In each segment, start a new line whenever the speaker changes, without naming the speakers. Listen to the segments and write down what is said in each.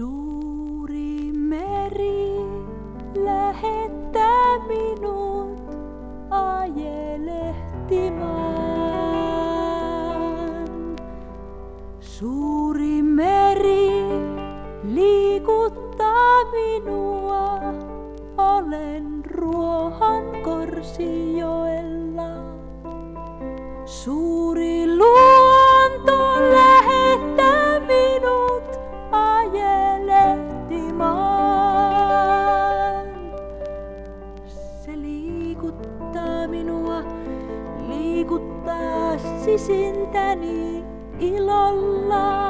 Suuri meri lähettää minut ajelehtimaan. Suuri meri liikuttaa minua, olen ruohan korsijoella. Liikuttaa sisintäni ilolla.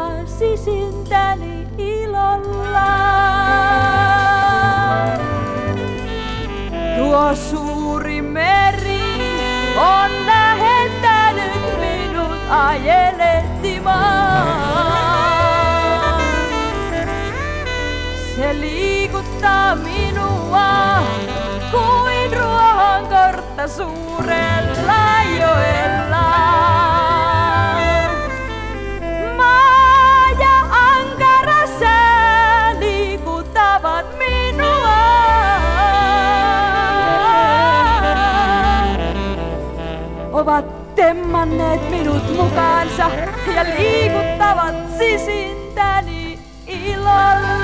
sisintäni ilolla. Tuo suuri meri on lähettänyt minut ajelehtimaan. Se liikuttaa minua kuin ruohonkortta suurella temmanneet minut mukaansa ja liikuttavat sisintäni ilolla.